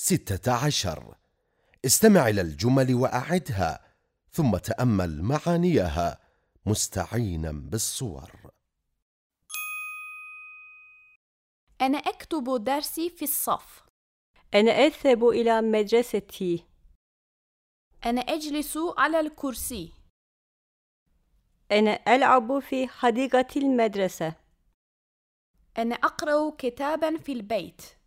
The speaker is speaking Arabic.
ستة عشر. استمع إلى الجمل وأعدها ثم تأمل معانيها مستعينا بالصور. أنا أكتب درسي في الصف. أنا أذهب إلى مدرستي. أنا أجلس على الكرسي. أنا ألعب في حديقة المدرسة. أنا أقرأ كتابا في البيت.